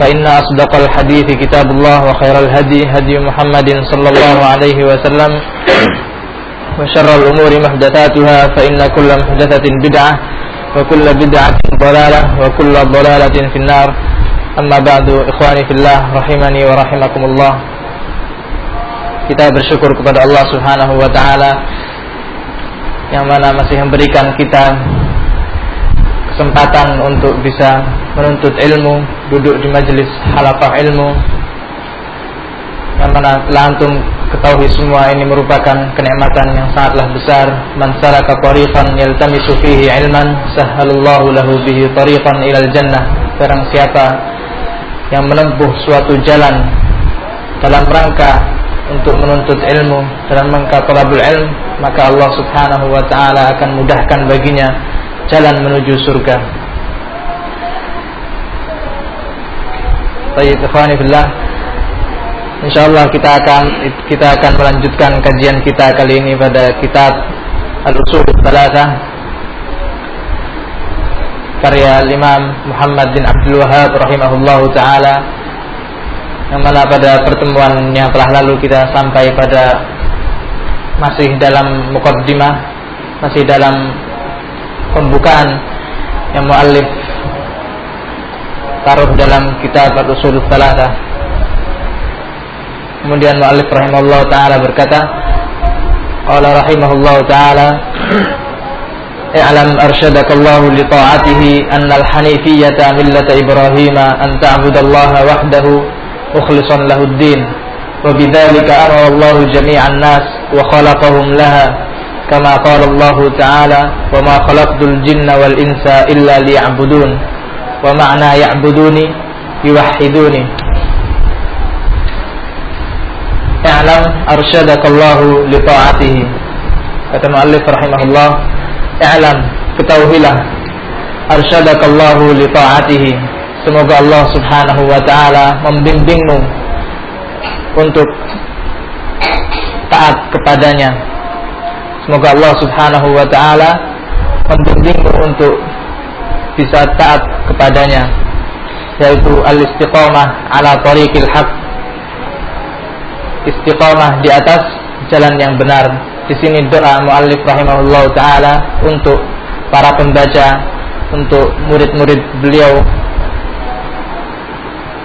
فإن أصدق الحديث كتاب الله وخير الهدي هدي محمد صلى الله عليه وسلم وشر الأمور محدثاتها فإن كل محدثة بدعة وكل بدعة ضلالة وكل ضلالة في النار أما بعد إخواني في الله رحمني ورحمكم الله kita bersyukur kepada Allah Subhanahu wa taala yang mana masih memberikan kita kesempatan untuk bisa menuntut ilmu, duduk di majelis halaqah ilmu. Yang mana ketahui semua ini merupakan kenikmatan yang sangatlah besar. Man salaka tariqan yaltamisu fihi ilman sahhalallahu lahu bihi tariqan ilal jannah. Barang siapa yang menempuh suatu jalan dalam rangka untuk menuntut ilmu dalam rangka talabul ilm maka Allah Subhanahu wa taala akan mudahkan baginya jalan menuju surga. Baik, ikhwani fillah. Insyaallah kita akan kita akan melanjutkan kajian kita kali ini pada kitab Al-Usul Tsalatsah karya Imam Muhammad bin Abdul Wahab rahimahullahu taala yang mana pada pertemuan yang telah lalu kita sampai pada masih dalam mukaddimah masih dalam pembukaan yang muallif taruh dalam kitab Al-Usul Tsalatsah kemudian muallif rahimahullah taala berkata qala rahimahullah taala i'lam arsyadakallahu li ta'atihi anna al-hanifiyyata millata ibrahim an ta'budallaha wahdahu mukhlishan lahu ad-din وبذلك أمر الله جميع الناس وخلقهم لها كما قال الله تعالى وما خلقت الجن والإنس إلا ليعبدون ومعنى يعبدوني يوحدوني اعلم أرشدك الله لطاعته kata muallif rahimahullah i'lam ketahuilah arsyadakallahu li ta'atihi semoga Allah Subhanahu wa taala membimbingmu untuk taat kepadanya semoga Allah Subhanahu wa taala membimbingmu untuk bisa taat kepadanya yaitu al-istiqamah ala tariqil haq. Istiqamah di atas jalan yang benar. Di sini doa muallif rahimahullah taala untuk para pembaca untuk murid-murid beliau.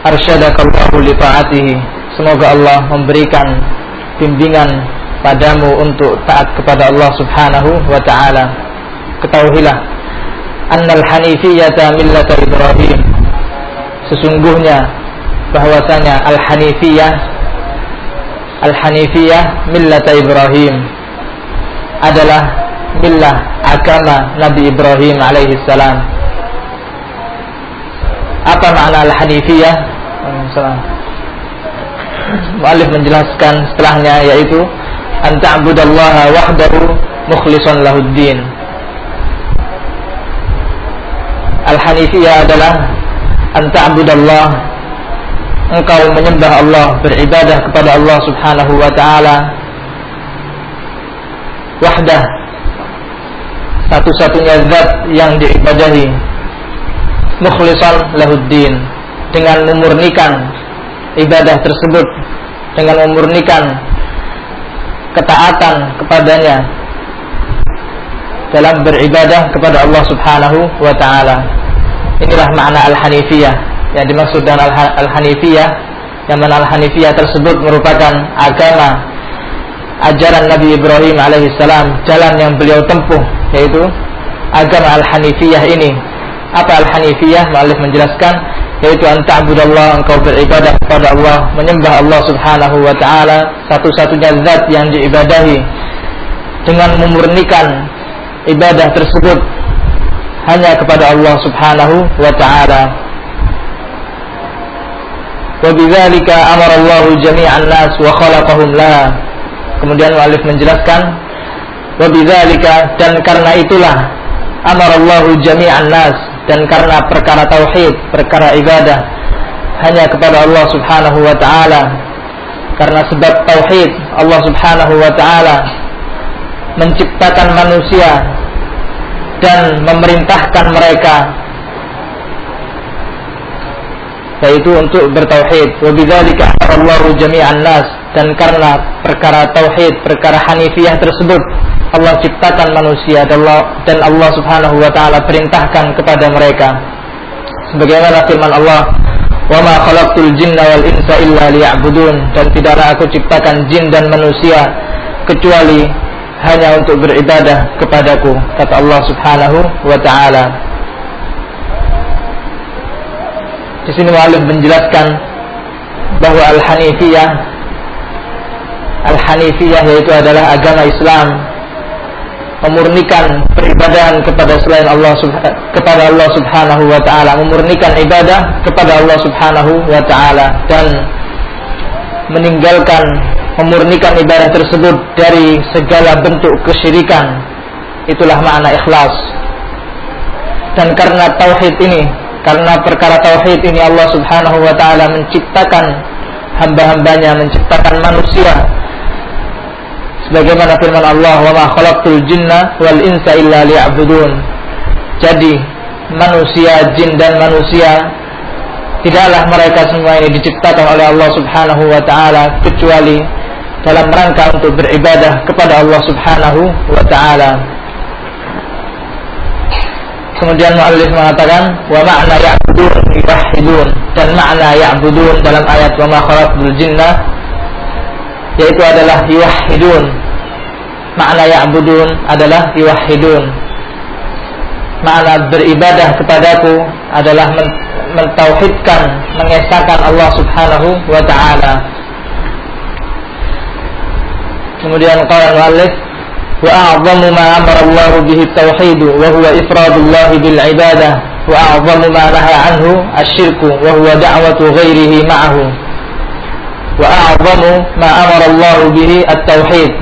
Arsyadakallahu li semoga Allah memberikan bimbingan padamu untuk taat kepada Allah Subhanahu wa taala ketahuilah annal hanifiyata millata Ibrahim sesungguhnya bahwasanya al-hanifiyah al-hanifiyah millata Ibrahim adalah millah agama Nabi Ibrahim alaihi salam. Apa makna al-hanifiyah? Mu'alif menjelaskan setelahnya yaitu an ta'budallaha wahdahu mukhlishan lahuddin. Al-hanifiyah adalah an ta'budallah engkau menyembah Allah beribadah kepada Allah Subhanahu wa taala wahdah satu-satunya zat yang diibadahi mukhlishan lahuddin dengan memurnikan ibadah tersebut dengan memurnikan ketaatan kepadanya dalam beribadah kepada Allah Subhanahu wa taala. Inilah makna al-hanifiyah yang dimaksud dengan al-hanifiyah yang mana al-hanifiyah tersebut merupakan agama ajaran Nabi Ibrahim alaihissalam, jalan yang beliau tempuh yaitu agama Al-Hanifiyah ini. Apa Al-Hanifiyah? Ma'alif menjelaskan yaitu anta'budallah engkau beribadah kepada Allah, menyembah Allah Subhanahu wa taala, satu-satunya zat yang diibadahi dengan memurnikan ibadah tersebut hanya kepada Allah Subhanahu wa taala. Amara Allah jami'an nas wa khalaqahum la. Kemudian muallif menjelaskan bidzalika dan karena itulah amara Allah jami'an nas dan karena perkara tauhid, perkara ibadah hanya kepada Allah Subhanahu wa taala. Karena sebab tauhid Allah Subhanahu wa taala menciptakan manusia dan memerintahkan mereka yaitu untuk bertauhid wa bidzalika Allahu jami'an nas dan karena perkara tauhid perkara hanifiyah tersebut Allah ciptakan manusia dan Allah, dan Allah Subhanahu wa taala perintahkan kepada mereka. Sebagaimana firman Allah wa ma khalaqtul jinna wal insa dan tidaklah aku ciptakan jin dan manusia kecuali hanya untuk beribadah kepadaku kata Allah Subhanahu wa taala. Di sini muallif menjelaskan bahwa al-hanifiyah al-hanifiyah yaitu adalah agama Islam memurnikan peribadahan kepada selain Allah kepada Allah Subhanahu wa taala memurnikan ibadah kepada Allah Subhanahu wa taala dan meninggalkan memurnikan ibadah tersebut dari segala bentuk kesyirikan. Itulah makna ikhlas. Dan karena tauhid ini karena perkara tauhid ini Allah Subhanahu wa taala menciptakan hamba-hambanya menciptakan manusia sebagaimana firman Allah wa ma khalaqtul jinna wal insa illa liya'budun jadi manusia jin dan manusia tidaklah mereka semua ini diciptakan oleh Allah Subhanahu wa taala kecuali dalam rangka untuk beribadah kepada Allah Subhanahu wa taala. Kemudian muallif mengatakan wa ma'na ya'budun dan makna ya'budun dalam ayat wa ma khalaqul jinna yaitu adalah yuwahhidun. Makna ya'budun adalah yuwahhidun. Makna beribadah kepadaku adalah mentauhidkan, mengesahkan Allah Subhanahu wa taala. Kemudian qala al-muallif wa a'zamu ma amara Allah bihi at-tauhid wa huwa ifradullah bil ibadah wa a'zamu ma anhu asy-syirku wa huwa da'watu ghairihi ma'ahu wa a'zamu ma amara Allah bihi at-tauhid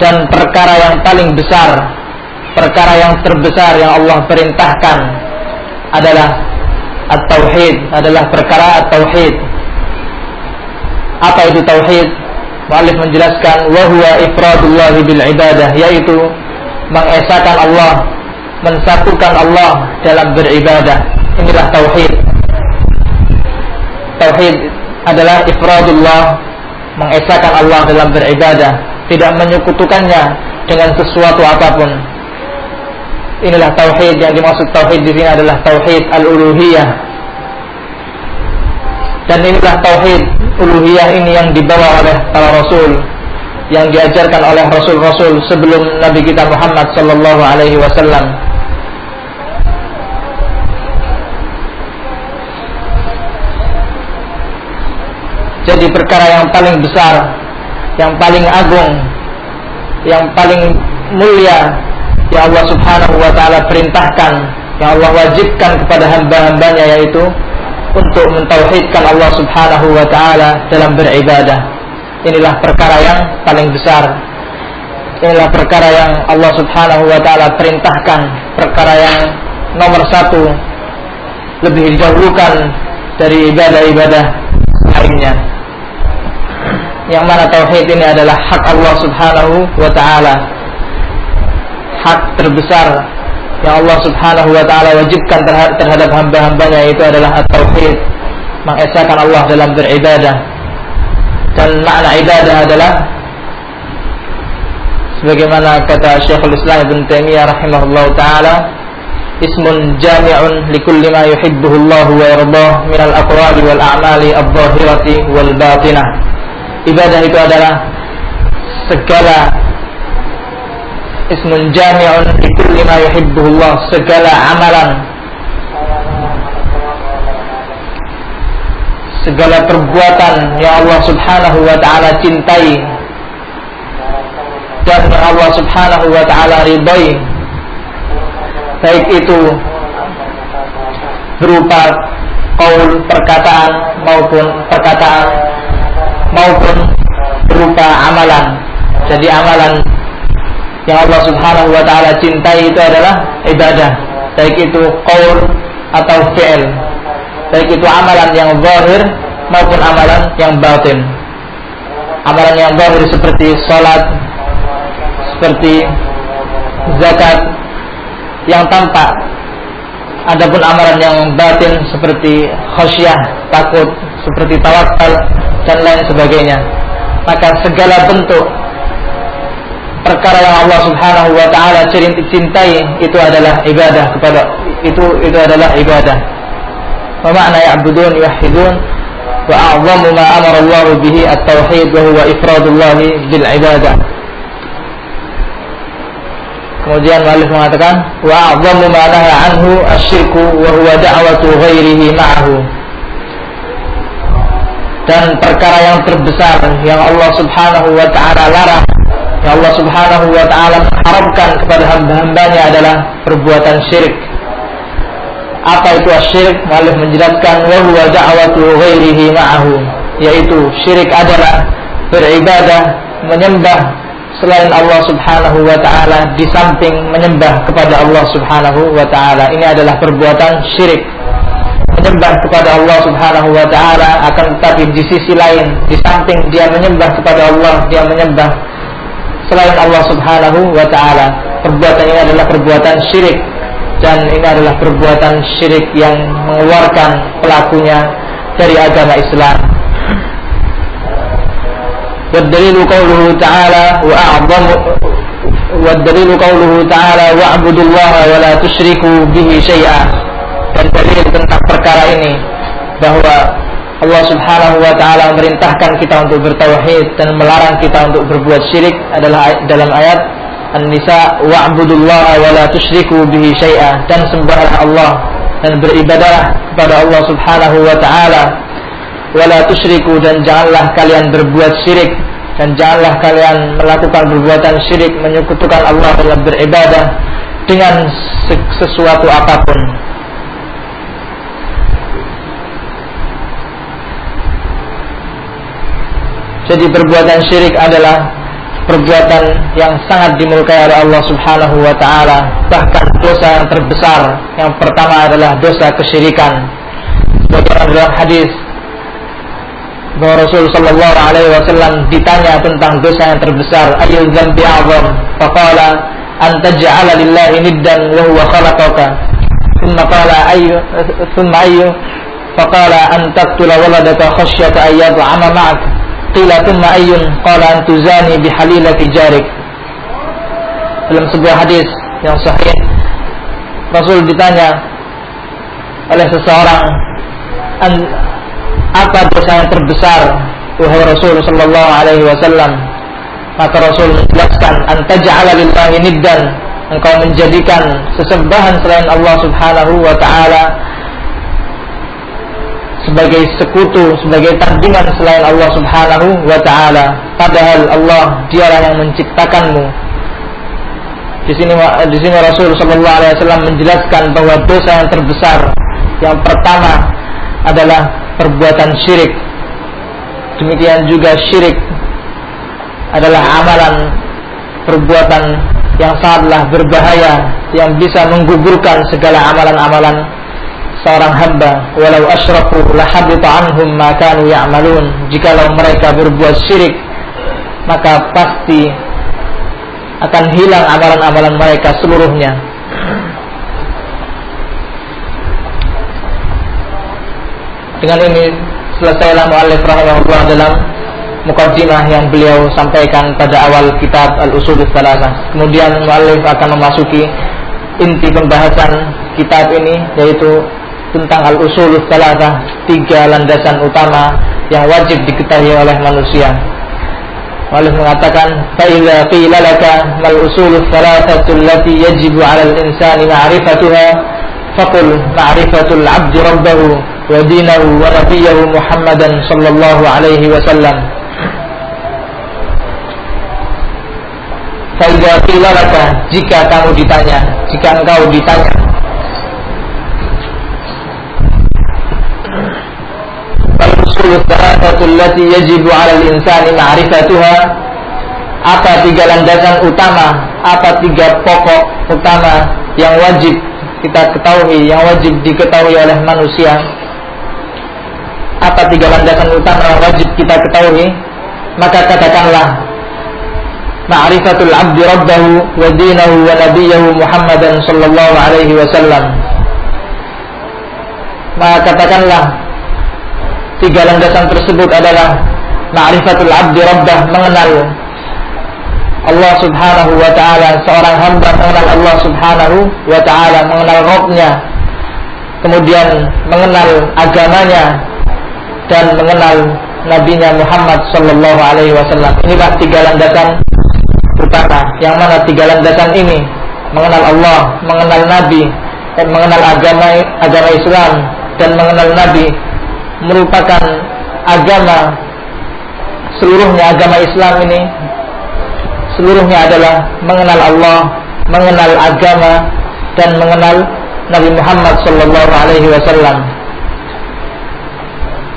dan perkara yang paling besar perkara yang terbesar yang Allah perintahkan adalah at-tauhid adalah perkara at-tauhid apa itu tauhid Mu'alif menjelaskan wahwa ifradullah bil ibadah yaitu mengesahkan Allah, mensatukan Allah dalam beribadah. Inilah tauhid. Tauhid adalah ifradullah, mengesahkan Allah dalam beribadah, tidak menyekutukannya dengan sesuatu apa pun. Inilah tauhid yang dimaksud tauhid di sini adalah tauhid al-uluhiyah. Dan inilah tauhid uluhiyah ini yang dibawa oleh para rasul yang diajarkan oleh rasul-rasul sebelum Nabi kita Muhammad sallallahu alaihi wasallam. Jadi perkara yang paling besar, yang paling agung, yang paling mulia yang Allah Subhanahu wa taala perintahkan, yang Allah wajibkan kepada hamba-hambanya yaitu untuk mentauhidkan Allah Subhanahu wa taala dalam beribadah. Inilah perkara yang paling besar. Inilah perkara yang Allah Subhanahu wa taala perintahkan, perkara yang nomor satu lebih didahulukan dari ibadah-ibadah lainnya. Yang mana tauhid ini adalah hak Allah Subhanahu wa taala. Hak terbesar yang Allah Subhanahu wa taala wajibkan terhadap hamba-hambanya itu adalah at-tauhid, mengesahkan Allah dalam beribadah. Dan makna ibadah adalah sebagaimana kata Syekhul Islam Ibn Taimiyah rahimahullah taala, ismun jami'un likulli ma yuhibbuhu Allah wa yardah min al-aqwali wal a'mali adh-dhahirati wal batinah. Ibadah itu adalah segala ismun jami'un likulli ma yuhibbuhullah segala amalan. Segala perbuatan yang Allah Subhanahu wa taala cintai dan Allah Subhanahu wa taala ridhai baik itu berupa kaul perkataan maupun perkataan maupun berupa amalan. Jadi amalan yang Allah Subhanahu wa taala cintai itu adalah ibadah. Baik itu qaul atau fi'il. Baik itu amalan yang zahir maupun amalan yang batin. Amalan yang zahir seperti salat seperti zakat yang tampak. Adapun amalan yang batin seperti khasyah takut seperti tawakal dan lain sebagainya maka segala bentuk perkara yang Allah Subhanahu wa taala cintai itu adalah ibadah kepada itu itu adalah ibadah. Wa ma'na ya'budun yuwahhidun wa a'zamu ma amara Allah bihi at-tauhid wa huwa ifradullah bil ibadah. Kemudian Malik mengatakan wa a'zamu ma anhu asyirku wa huwa da'watu ghairihi ma'ahu. Dan perkara yang terbesar yang Allah Subhanahu wa taala larang yang Allah Subhanahu wa taala mengharapkan kepada hamba-hambanya adalah perbuatan syirik. Apa itu syirik? Malih menjelaskan wa huwa da'watu ghairihi ma'ahu, yaitu syirik adalah beribadah menyembah selain Allah Subhanahu wa taala di samping menyembah kepada Allah Subhanahu wa taala. Ini adalah perbuatan syirik Menyembah kepada Allah Subhanahu wa taala akan tetapi di sisi lain di samping dia menyembah kepada Allah, dia menyembah selain Allah Subhanahu wa taala. Perbuatan ini adalah perbuatan syirik dan ini adalah perbuatan syirik yang mengeluarkan pelakunya dari agama Islam. والدليل قوله تعالى وأعظم والدليل قوله تعالى واعبدوا الله ولا تشركوا به شيئا dan dalil tentang perkara ini bahwa Allah Subhanahu wa taala memerintahkan kita untuk bertauhid dan melarang kita untuk berbuat syirik adalah dalam ayat An-Nisa wa'budullaha wa la tusyriku bihi syai'a dan sembahlah Allah dan beribadah kepada Allah Subhanahu wa taala. Wa la tusyriku dan janganlah kalian berbuat syirik dan janganlah kalian melakukan perbuatan syirik menyekutukan Allah dalam beribadah dengan sesuatu apa pun Jadi perbuatan syirik adalah perbuatan yang sangat dimurkai oleh Allah Subhanahu wa taala. Bahkan dosa yang terbesar yang pertama adalah dosa kesyirikan. Sebagaimana dalam hadis bahwa Rasul sallallahu alaihi wasallam ditanya tentang dosa yang terbesar, ayu dzambi a'zam? Faqala an taj'ala lillahi niddan wa huwa khalaqaka. Thumma qala ayu thumma ayu faqala an taqtula waladaka khasyata ayyad'ama ma'aka Qila thumma ayyun qala an tuzani bihalilati jarik. Dalam sebuah hadis yang sahih Rasul ditanya oleh seseorang an, apa dosa yang terbesar wahai Rasul sallallahu alaihi wasallam? Maka Rasul menjelaskan antaja'ala lillahi niddan. Engkau menjadikan sesembahan selain Allah Subhanahu wa taala sebagai sekutu, sebagai tandingan selain Allah Subhanahu wa taala. Padahal Allah dialah yang menciptakanmu. Di sini di sini Rasul sallallahu alaihi wasallam menjelaskan bahwa dosa yang terbesar yang pertama adalah perbuatan syirik. Demikian juga syirik adalah amalan perbuatan yang sangatlah berbahaya yang bisa menggugurkan segala amalan-amalan seorang hamba walau asyraku lahabita anhum ma kanu ya'malun jikalau mereka berbuat syirik maka pasti akan hilang amalan-amalan mereka seluruhnya dengan ini selesailah muallif rahimahullah dalam mukaddimah yang beliau sampaikan pada awal kitab Al-Usul Salasah. Kemudian muallif akan memasuki inti pembahasan kitab ini yaitu tentang al-usul salatah tiga landasan utama yang wajib diketahui oleh manusia Walid mengatakan, "Fa'idza qila laka mal usulul thalathatu allati yajibu 'ala al-insani ma'rifatuha, faqul ma'rifatul 'abdi rabbahu wa dinahu wa nabiyyahu Muhammadan sallallahu alaihi wasallam." Fa'idza qila laka, jika kamu ditanya, jika engkau ditanya, thalathatu allati yajibu 'ala al-insani ma'rifatuha. Apa tiga landasan utama apa tiga pokok utama yang wajib kita ketahui yang wajib diketahui oleh manusia? Apa tiga landasan utama yang wajib kita ketahui? Maka katakanlah ma'rifatul 'abdi rabbahu wa dinahu wa nabiyahu Muhammadan sallallahu alaihi wasallam. Maka katakanlah tiga landasan tersebut adalah ma'rifatul abdi rabbah mengenal Allah subhanahu wa ta'ala. Seorang hamba mengenal Allah subhanahu wa ta'ala mengenal Rabbnya kemudian mengenal agamanya dan mengenal nabinya Muhammad sallallahu alaihi wasallam. Inilah tiga landasan utama. Yang mana tiga landasan ini? Mengenal Allah mengenal nabi dan mengenal agama agama Islam dan mengenal nabi merupakan agama seluruhnya agama Islam ini seluruhnya adalah mengenal Allah, mengenal agama dan mengenal Nabi Muhammad sallallahu alaihi wasallam.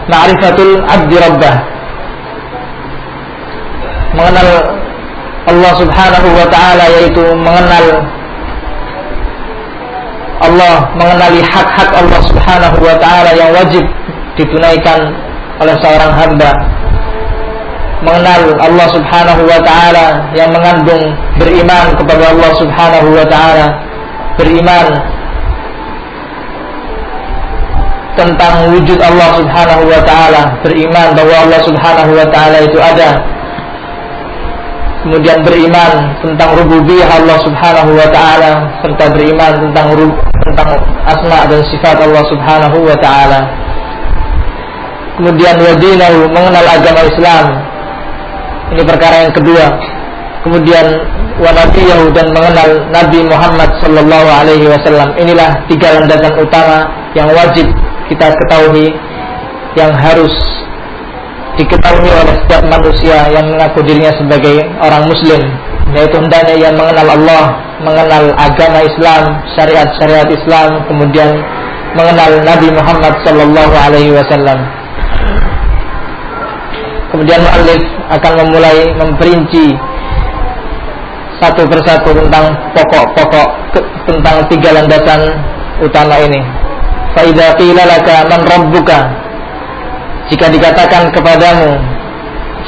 Ma'rifatul abdi rabbah. Mengenal Allah Subhanahu wa taala yaitu mengenal Allah, mengenali hak-hak Allah Subhanahu wa taala yang wajib ditunaikan oleh seorang hamba mengenal Allah Subhanahu wa taala yang mengandung beriman kepada Allah Subhanahu wa taala beriman tentang wujud Allah Subhanahu wa taala beriman bahwa Allah Subhanahu wa taala itu ada. Kemudian beriman tentang rububiyah Allah Subhanahu wa taala serta beriman tentang tentang asma dan sifat Allah Subhanahu wa taala kemudian wadinahu mengenal agama Islam. Ini perkara yang kedua. Kemudian wanabiyahu dan mengenal Nabi Muhammad sallallahu alaihi wasallam. Inilah tiga landasan utama yang wajib kita ketahui yang harus diketahui oleh setiap manusia yang mengaku dirinya sebagai orang muslim yaitu hendaknya yang mengenal Allah mengenal agama Islam syariat-syariat Islam kemudian mengenal Nabi Muhammad sallallahu alaihi wasallam Kemudian Mu'alif akan memulai memperinci satu persatu tentang pokok-pokok tentang tiga landasan utama ini. Faidah qila laka man rabbuka? Jika dikatakan kepadamu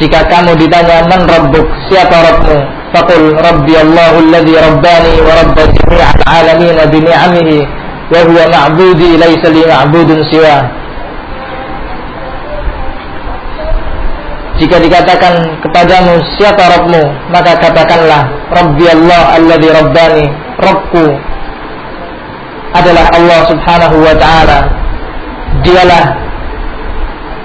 jika kamu ditanya man rabbuk? Siapa rabbmu? Faqul rabbi Allahu alladhi rabbani wa rabba jami'al alamin bi ni'amihi wa huwa ma'budi laysa li ma'budun siwa Jika dikatakan kepadamu siapa Rabbmu? Maka katakanlah Rabbi Allah alladhi Rabbani. Rabbku adalah Allah subhanahu wa ta'ala. Dialah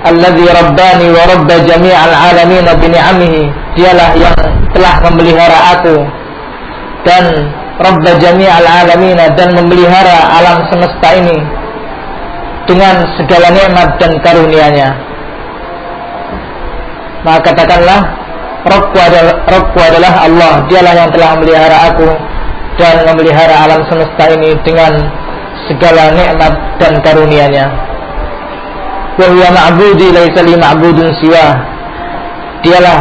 Alladhi Rabbani wa Rabba jami'al alamin bini'amihi Dialah yang telah memelihara aku Dan Rabba jami'al alamin Dan memelihara alam semesta ini Dengan segala nikmat dan karunia-Nya maka katakanlah Robku adalah, adalah Allah. Dialah yang telah memelihara aku Dan memelihara alam semesta ini Dengan segala nikmat dan karunia-Nya. Ma'budi laisa li ma'budun siwa. Dialah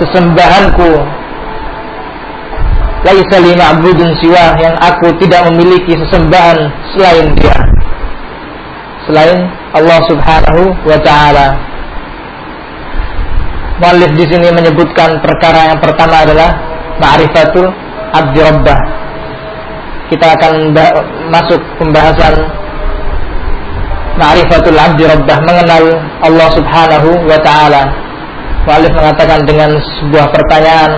sesembahanku Laisa li ma'budun siwa Yang aku tidak memiliki sesembahan selain dia. Selain Allah subhanahu wa ta'ala Mu'alif di sini menyebutkan perkara yang pertama adalah ma'rifatul abdi rabbah. Kita akan masuk pembahasan ma'rifatul abdi rabbah mengenal Allah Subhanahu wa taala. Mu'alif mengatakan dengan sebuah pertanyaan,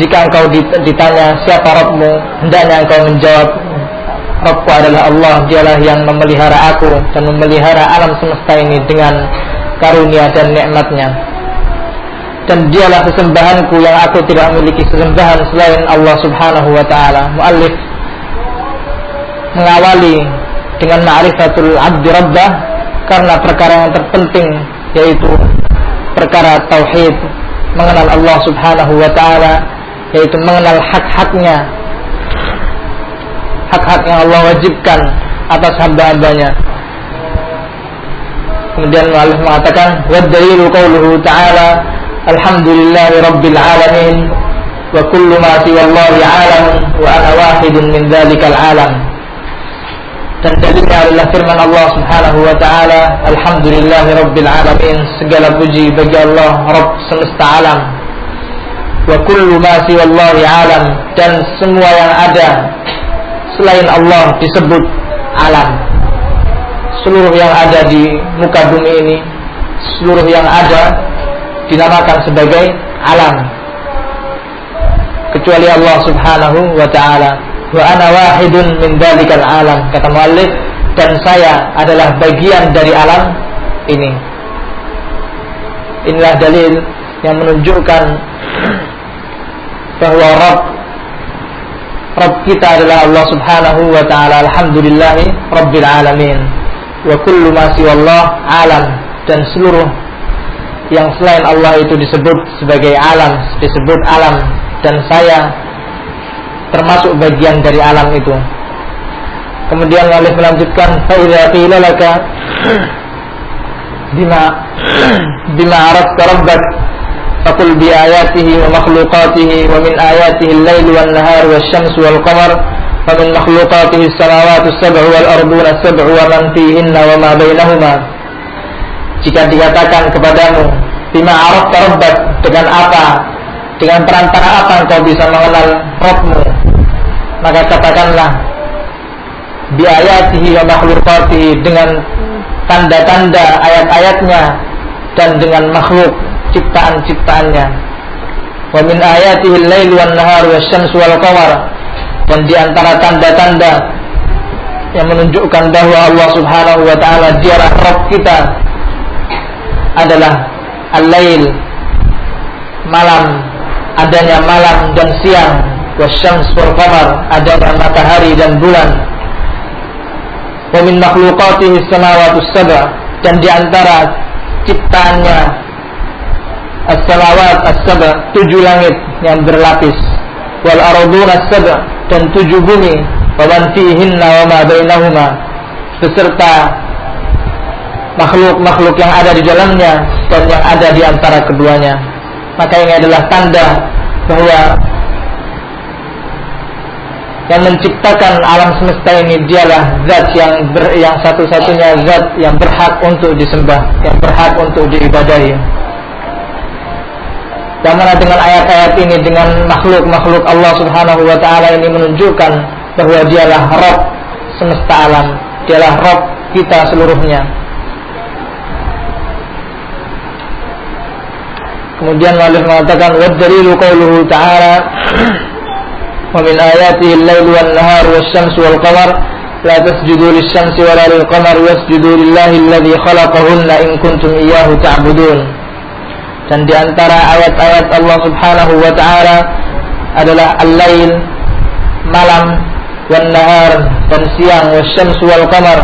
jika engkau ditanya siapa Rabbmu, hendaknya engkau menjawab Rabbku adalah Allah, dialah yang memelihara aku dan memelihara alam semesta ini dengan karunia dan nikmatnya dan dialah sesembahanku yang aku tidak memiliki sesembahan selain Allah Subhanahu wa taala. Muallif mengawali dengan ma'rifatul abdi rabbah karena perkara yang terpenting yaitu perkara tauhid, mengenal Allah Subhanahu wa taala yaitu mengenal hak-haknya. Hak-hak yang Allah wajibkan atas hamba-hambanya. Kemudian muallif mengatakan wa dalilu qauluhu ta'ala rabbil alamin wa kullu ma siwa Allah alamun wa ana wahidun min dzalikal alam. Dan dalilnya firman Allah Subhanahu wa taala Alhamdulillahi rabbil alamin segala puji bagi Allah Rabb semesta alam. Wa kullu ma siwallahi alam. Dan semua yang ada selain Allah disebut alam. Seluruh yang ada di muka bumi ini seluruh yang ada dinamakan sebagai alam. Kecuali Allah Subhanahu wa taala. Wa ana wahidun min dalikal alam kata muallif. Dan saya adalah bagian dari alam ini. Inilah dalil yang menunjukkan bahwa Rabb Rabb kita adalah Allah subhanahu wa ta'ala. Alhamdulillahi rabbil alamin. Wa kullu ma Allah alam dan seluruh yang selain Allah itu disebut sebagai alam disebut alam dan saya termasuk bagian dari alam itu. Kemudian Walid melanjutkan faida qila laka bima bima arafta rabbak faqul bi ayatihi wa makhluqatihi wa min ayatihi al-lail wan nahar wal qamar wa min makhluqatihi as-samawati as-sab'u wal arduna as-sab'u wa man fihinna wa ma bainahuma jika dikatakan kepadamu bima arafta rabbak dengan apa? Dengan perantara apa engkau bisa mengenal Rabbmu? Maka katakanlah biayatihi wa makhlukatihi dengan tanda-tanda ayat-ayatnya dan dengan makhluk ciptaan-ciptaannya. Wa min ayatihi al-lail nahar wasyamsu wal qamar dan di antara tanda-tanda yang menunjukkan bahwa Allah Subhanahu wa taala dialah Rabb kita adalah al-lail malam adanya malam dan siang wasyams wal qamar adanya matahari dan bulan. Wa min makhluqatihi samawati sab'a dan di antara ciptaannya as-samawat as-sab'a tujuh langit yang berlapis. Wal arduna as-sab'a dan tujuh bumi wa man fihinna wa ma beserta makhluk-makhluk yang ada di dalamnya dan yang ada di antara keduanya maka ini adalah tanda bahwa yang menciptakan alam semesta ini dialah zat yang ber, yang satu-satunya zat yang berhak untuk disembah, yang berhak untuk diibadahi. Dan dengan ayat-ayat ini dengan makhluk-makhluk Allah Subhanahu wa taala ini menunjukkan bahwa dialah Rabb semesta alam, dialah Rabb kita seluruhnya. Kemudian Malik mengatakan wa dalilu ta'ala wa min ayatihi al-lailu wan naharu wasyamsu wal qamar la tasjudu lisyamsi wa la lil qamar wasjudu lillahi alladhi khalaqahunna in kuntum iyyahu ta'budun. Dan di antara ayat-ayat Allah Subhanahu wa taala adalah al-lail malam nahar dan siang wasyamsu wal qamar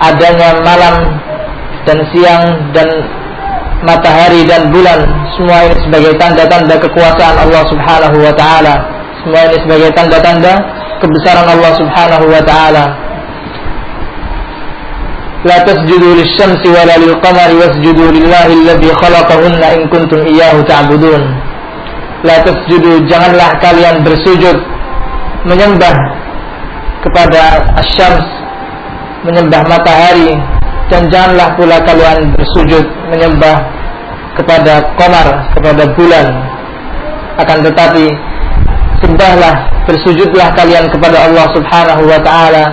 adanya malam dan siang dan matahari dan bulan semua ini sebagai tanda-tanda kekuasaan Allah Subhanahu wa taala semua ini sebagai tanda-tanda kebesaran Allah Subhanahu wa taala. La tasjudu lisyamsi wala lilqamari wasjudu lillahi alladhi khalaqahunna in kuntum iyyahu ta'budun. La tasjudu janganlah kalian bersujud menyembah kepada asyams menyembah matahari dan janganlah pula kalian bersujud menyembah kepada komar kepada bulan akan tetapi sembahlah bersujudlah kalian kepada Allah Subhanahu wa taala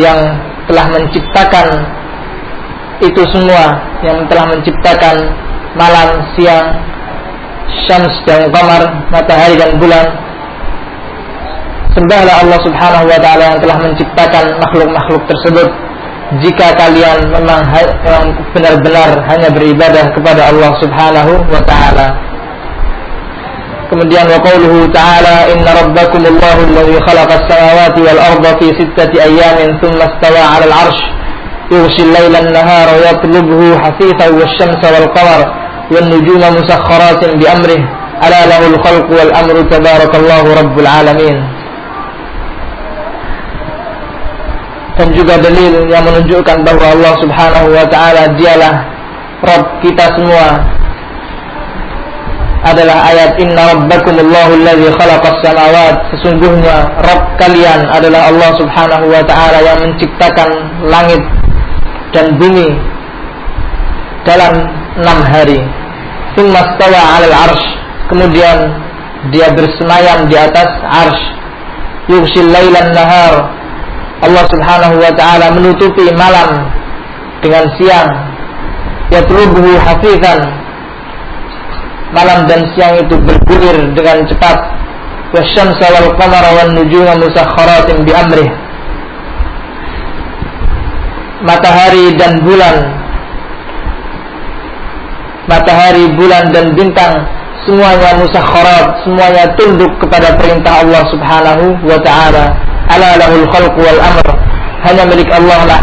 yang telah menciptakan itu semua yang telah menciptakan malam, siang, syams dan qamar, matahari dan bulan. Sembahlah Allah Subhanahu wa taala yang telah menciptakan makhluk-makhluk tersebut jika kalian memang benar-benar hanya beribadah kepada Allah Subhanahu wa taala. Kemudian wa qauluhu ta'ala inna rabbakum Allahu alladhi khalaqa as-samawati wal arda fi sittati ayamin thumma istawa 'ala al-'arsh yughshi al-layla an-nahara yatlubuhu hasithan wash-shamsa wal-qamar wan-nujuma musakhkharatin bi amrihi ala lahu al-khalqu wal amru tabarakallahu rabbul alamin dan juga dalil yang menunjukkan bahwa Allah Subhanahu wa taala dialah Rabb kita semua adalah ayat inna rabbakumullahu alladzi khalaqas samawat sesungguhnya Rabb kalian adalah Allah Subhanahu wa taala yang menciptakan langit dan bumi dalam enam hari. Tsumma stawa 'alal 'arsy. Kemudian dia bersemayam di atas 'arsy. Yughshil lailan nahar Allah Subhanahu wa taala menutupi malam dengan siang. Yatlubuhu hafifan malam dan siang itu bergulir dengan cepat. Wasyamsa wal qamara wan nujuma musakhkharatin bi amrih. Matahari dan bulan. Matahari bulan dan bintang semuanya musakhkharat semuanya tunduk kepada perintah Allah Subhanahu wa taala ala lahul khalqu wal amr. Hanya milik Allah lah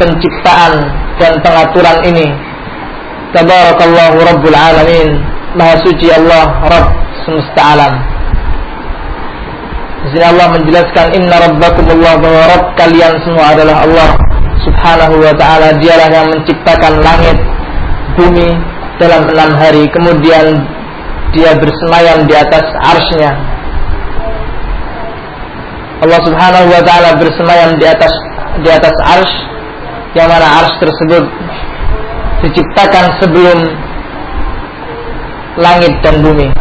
penciptaan dan pengaturan ini. Tabarakallahu rabbul alamin. Maha suci Allah rabb semesta alam. Sini Allah menjelaskan inna rabbakumullah bahwa rabb kalian semua adalah Allah subhanahu wa ta'ala. Dialah yang menciptakan langit bumi dalam enam hari. Kemudian dia bersemayam di atas arsnya Allah Subhanahu wa taala bersemayam di atas di atas arsh yang mana arsh tersebut diciptakan sebelum langit dan bumi.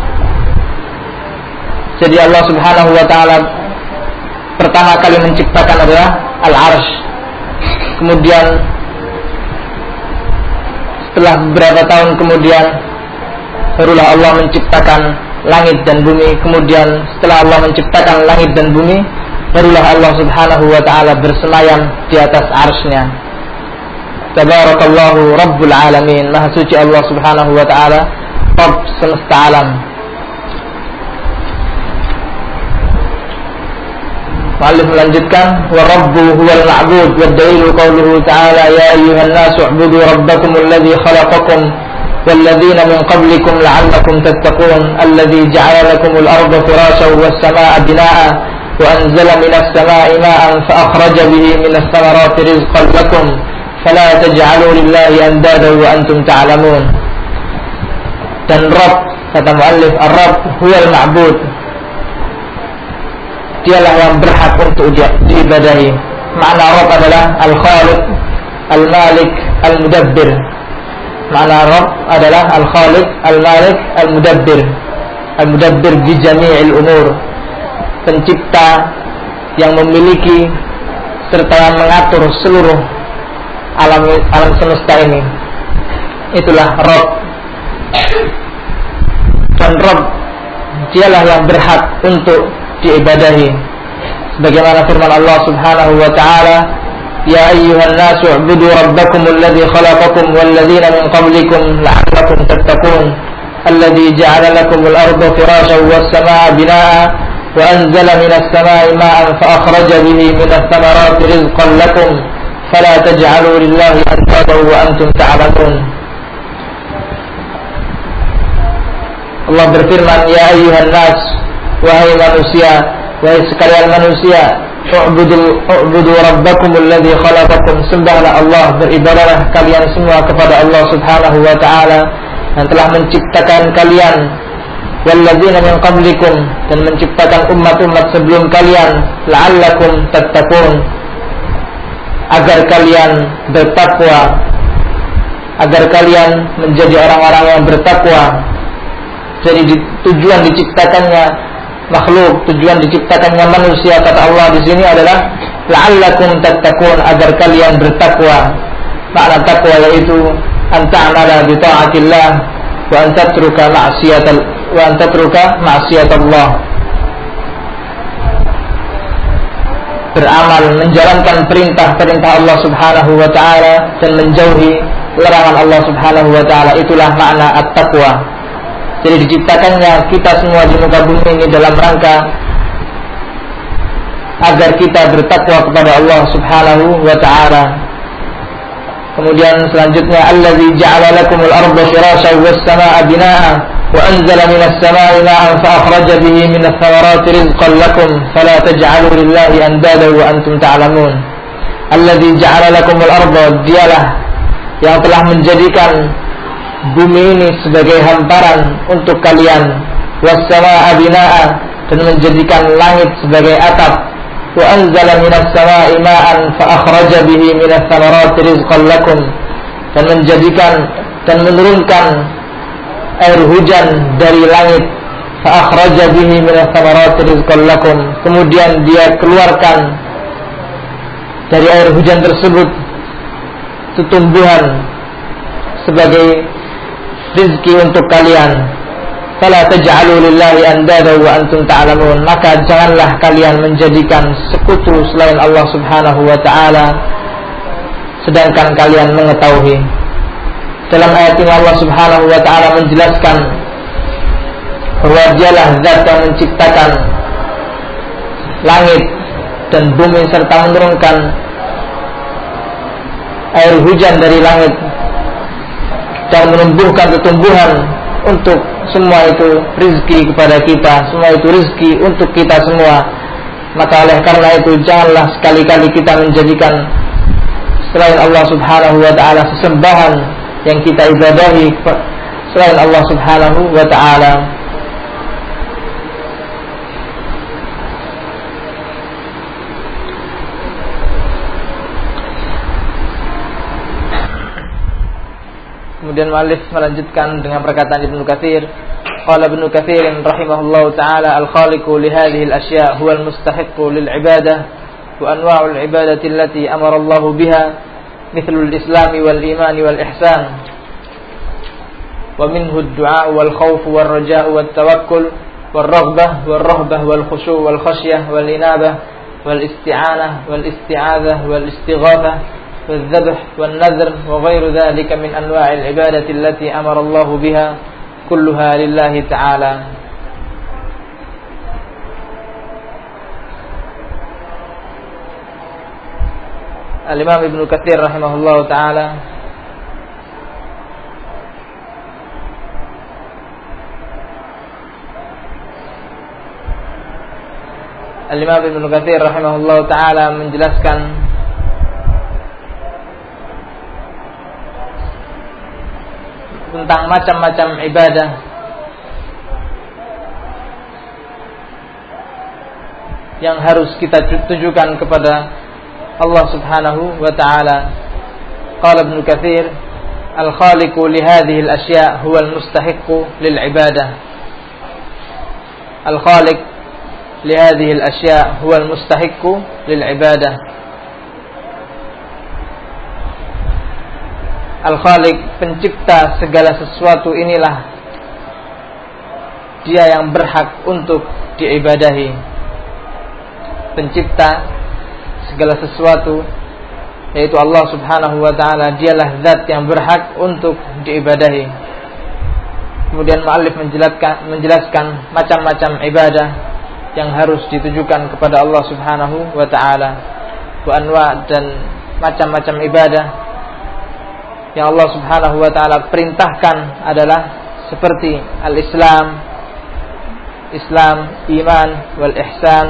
Jadi Allah Subhanahu wa taala pertama kali menciptakan adalah al-arsh. Kemudian setelah beberapa tahun kemudian barulah Allah menciptakan langit dan bumi. Kemudian setelah Allah menciptakan langit dan bumi, barulah Allah Subhanahu wa taala bersemayam di atas arsy-Nya. Tabarakallahu Rabbul Alamin. Maha suci Allah Subhanahu wa taala, Rabb semesta alam. Muallif melanjutkan wa rabbu huwal ma'bud wa dalilu qawluhu ta'ala ya ayyuhan nasu ubudu rabbakum alladhi khalaqakum والذين من قبلكم لعلكم تتقون الذي جعل لكم الأرض فراشا والسماء بناء وأنزل من السماء ماء فأخرج به من الثمرات رزقا لكم فلا تجعلوا لله أندادا وأنتم تعلمون dan Rabb kata muallif Ar-Rabb huwal ma'bud dialah yang berhak untuk diibadahi makna Rabb adalah Al-Khaliq Al-Malik Al-Mudabbir makna Rabb adalah Al-Khaliq Al-Malik Al-Mudabbir Al-Mudabbir di jami'il umur pencipta yang memiliki serta yang mengatur seluruh alam alam semesta ini. Itulah Rob. Dan Rob dialah yang berhak untuk diibadahi. Sebagaimana firman Allah Subhanahu wa taala ya ayyuhan nasu ubudu rabbakum alladhi khalaqakum walladzina min qablikum la'allakum tattaqun alladhi ja'ala lakum al-ardha wa was-samaa'a binaa وأنزل من السماء ماء فأخرج به من الثمرات رزقا لكم فلا تجعلوا لله أندادا وأنتم تعلمون Allah berfirman Ya ayuhan nas Wahai manusia Wahai sekalian manusia U'budu, u'budu rabbakum alladhi khalaqakum Sembahlah Allah Beribadahlah kalian semua kepada Allah subhanahu wa ta'ala Yang telah menciptakan kalian walladzina min qablikum dan menciptakan umat-umat sebelum kalian la'allakum tattaqun. Agar kalian bertakwa. Agar kalian menjadi orang-orang yang bertakwa. Jadi di, tujuan diciptakannya makhluk tujuan diciptakannya manusia kata Allah di sini adalah la'allakum tattaqun agar kalian bertakwa. Makna takwa yaitu anta'mala bi ta'atillah wa an tatruka ma'siyatal wa antatruka maksiat Allah beramal menjalankan perintah-perintah Allah Subhanahu wa taala dan menjauhi larangan Allah Subhanahu wa taala itulah makna at-taqwa. Jadi diciptakannya kita semua di muka bumi ini dalam rangka agar kita bertakwa kepada Allah Subhanahu wa taala. Kemudian selanjutnya allazi ja'ala lakumul arda firasyan was samaa'a وأنزل من السماء ماء فأخرج به من الثمرات رزقا لكم فلا تجعلوا لله أندادا وأنتم تعلمون الذي جعل لكم الأرض dialah yang telah menjadikan bumi ini sebagai hamparan untuk kalian wassama'a bina'a dan menjadikan langit sebagai atap wa anzala minas sama'i ma'an fa akhraja bihi minas thamarati rizqan lakum dan menjadikan dan menurunkan air hujan dari langit. Fa'akhraja bihi minas rizqan lakum. Kemudian dia keluarkan dari air hujan tersebut tumbuhan sebagai rizki untuk kalian. Fala taj'alu lillahi andada wa antum ta'lamun. Maka janganlah kalian menjadikan sekutu selain Allah Subhanahu wa taala sedangkan kalian mengetahui dalam ayat ini Allah Subhanahu wa taala menjelaskan bahwa dialah zat yang menciptakan langit dan bumi serta menurunkan air hujan dari langit dan menumbuhkan tumbuhan untuk semua itu rizki kepada kita semua itu rizki untuk kita semua. Maka oleh karena itu janganlah sekali-kali kita menjadikan selain Allah subhanahu wa ta'ala sesembahan yang kita ibadahi selain Allah Subhanahu wa taala. Kemudian Malik melanjutkan dengan perkataan Ibnu Katsir, qala Ibnu Katsir rahimahullahu taala al-khaliqu li hadhihi al-asya' huwa al-mustahiqqu lil ibadah wa anwa'ul ibadati allati amara Allah biha مثل الإسلام والإيمان والإحسان. ومنه الدعاء والخوف والرجاء والتوكل والرغبة والرهبة والخشوع والخشية والإنابة والاستعانة والاستعاذة والاستغاثة والذبح والنذر وغير ذلك من أنواع العبادة التي أمر الله بها كلها لله تعالى. Al-Imam Ibnu Katsir rahimahullah taala. Al-Imam Ibnu Katsir rahimahullah taala menjelaskan tentang macam-macam ibadah. Yang harus kita tujukan kepada Allah Subhanahu wa taala. Qala Ibnu Katsir, "Al-khaliqu li hadhihi al-asya' huwa al-mustahiqqu lil ibadah." Al-khaliq li hadhihi al-asya' huwa al-mustahiqqu lil ibadah. Al-Khaliq pencipta segala sesuatu inilah Dia yang berhak untuk diibadahi Pencipta segala sesuatu yaitu Allah Subhanahu wa taala dialah zat yang berhak untuk diibadahi. Kemudian Ma'alif menjelaskan menjelaskan macam-macam ibadah yang harus ditujukan kepada Allah Subhanahu wa taala. Wa dan macam-macam ibadah yang Allah Subhanahu wa taala perintahkan adalah seperti al-Islam, Islam, iman, wal ihsan,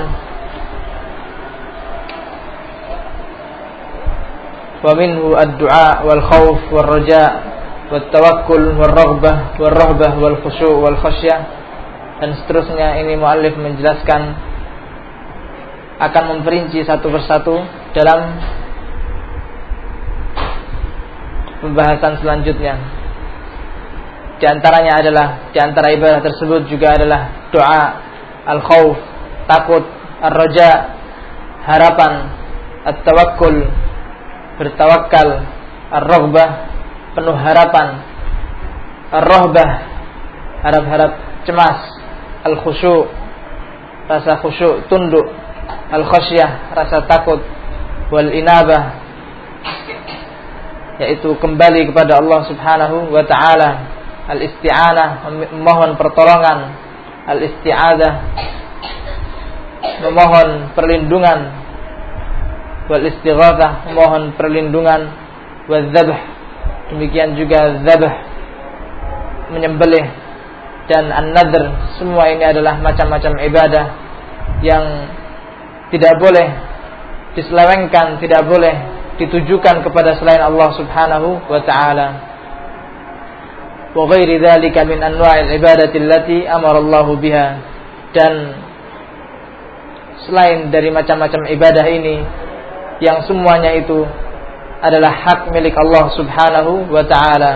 ومنه الدعاء والخوف والرجاء والتوكل والرغبة والرهبة والخشوع والخشية dan seterusnya ini muallif menjelaskan akan memperinci satu persatu dalam pembahasan selanjutnya. Di antaranya adalah di antara ibadah tersebut juga adalah doa, al-khauf, takut, ar-raja, harapan, at-tawakkul, bertawakal ar-raghbah penuh harapan. Ar-rahbah harap-harap cemas al-khusyu' rasa khusyuk tunduk. Al-khasyah, rasa takut, wal inabah yaitu kembali kepada Allah Subhanahu wa taala, al-isti'anah, memohon pertolongan, al-isti'adah, memohon perlindungan, wal istighatsah, memohon perlindungan, wal dzabh, demikian juga dzabh, menyembelih dan an-nadr, semua ini adalah macam-macam ibadah yang tidak boleh diselewengkan, tidak boleh ditujukan kepada selain Allah Subhanahu wa taala. Wa ghairi dzalika min anwa'il ibadati allati amara Allah biha dan selain dari macam-macam ibadah ini yang semuanya itu adalah hak milik Allah Subhanahu wa taala.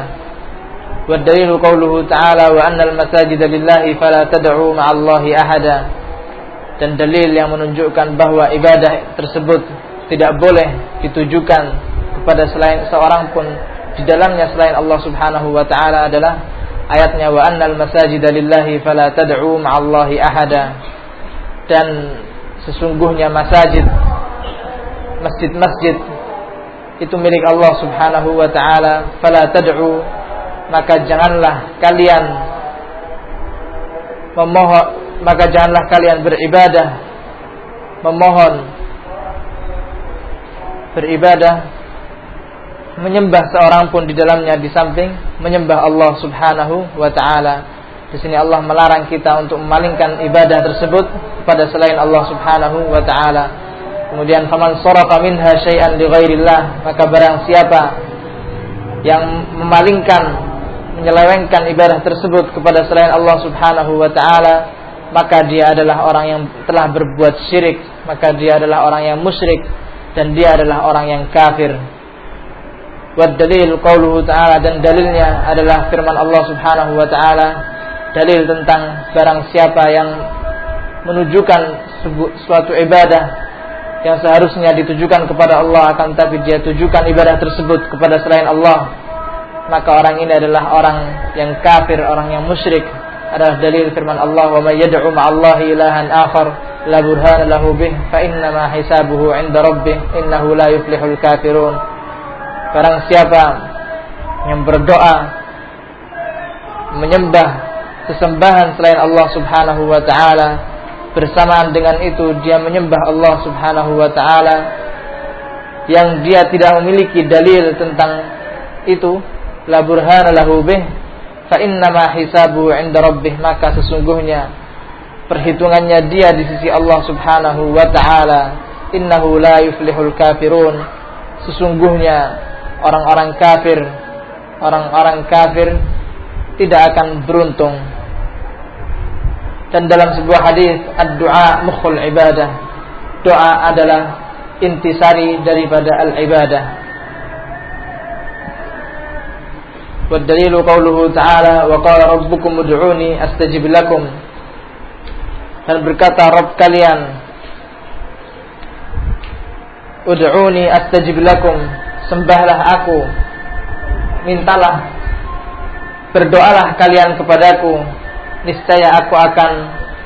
Qawluhu ta'ala wa annal masajida lillahi fala tad'u ma'allahi ahada dan dalil yang menunjukkan bahwa ibadah tersebut tidak boleh ditujukan kepada selain seorang pun di dalamnya selain Allah Subhanahu wa taala adalah ayatnya wa annal masajida lillahi fala tad'u ma'allahi ahada dan sesungguhnya masajid masjid-masjid. Itu milik Allah Subhanahu wa taala. Fala tad'u. Maka janganlah kalian memohon maka janganlah kalian beribadah. Memohon beribadah. Menyembah seorang pun di dalamnya di samping menyembah Allah Subhanahu wa taala. Di sini Allah melarang kita untuk memalingkan ibadah tersebut kepada selain Allah Subhanahu wa taala. Kemudian faman sarafa minha syai'an li ghairillah, maka barang siapa yang memalingkan menyelewengkan ibadah tersebut kepada selain Allah Subhanahu wa taala, maka dia adalah orang yang telah berbuat syirik, maka dia adalah orang yang musyrik dan dia adalah orang yang kafir. Wad dalil qauluhu ta'ala dan dalilnya adalah firman Allah Subhanahu wa taala dalil tentang barang siapa yang menunjukkan suatu ibadah yang seharusnya ditujukan kepada Allah akan tapi dia tujukan ibadah tersebut kepada selain Allah. Maka orang ini adalah orang yang kafir, orang yang musyrik. Adalah dalil firman Allah wa may yad'u ma'allahi ilahan akhar la burhana lahu bih fa inna ma hisabuhu 'inda rabbih innahu la yuflihul kafirun. Barang siapa yang berdoa menyembah sesembahan selain Allah Subhanahu wa taala bersamaan dengan itu dia menyembah Allah Subhanahu wa taala yang dia tidak memiliki dalil tentang itu. La burhana lahu bih fa innama hisabu 'inda rabbih. Maka sesungguhnya perhitungannya dia di sisi Allah Subhanahu wa taala. Innahu la yuflihul kafirun. Sesungguhnya orang-orang kafir orang-orang kafir tidak akan beruntung dan dalam sebuah hadis ad-du'a mukhul ibadah doa adalah intisari daripada al-ibadah والدليل قوله تعالى وقال ربكم ادعوني استجب لكم dan berkata Rabb kalian Ud'uni astajib lakum sembahlah aku mintalah berdoalah kalian kepadaku niscaya aku akan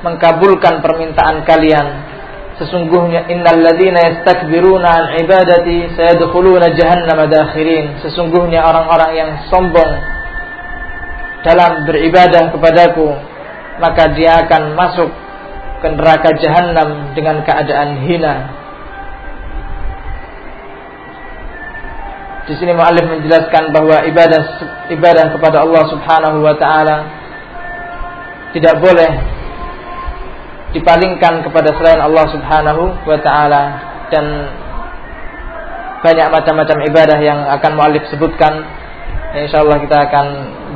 mengkabulkan permintaan kalian Sesungguhnya innalladzina yastakbiruna an ibadati sayadkhuluna jahannam dakhirin. Sesungguhnya orang-orang yang sombong dalam beribadah kepadaku, maka dia akan masuk ke neraka jahanam dengan keadaan hina. Di sini muallif menjelaskan bahwa ibadah ibadah kepada Allah Subhanahu wa taala tidak boleh dipalingkan kepada selain Allah Subhanahu wa taala dan banyak macam-macam ibadah yang akan mualif sebutkan. Insyaallah kita akan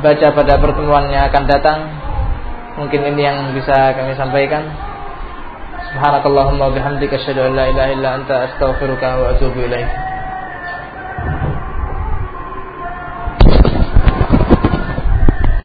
baca pada pertemuan yang akan datang. Mungkin ini yang bisa kami sampaikan. Subhanakallahumma bihamdika asyhadu an la ilaha illa anta astaghfiruka wa atubu ilaik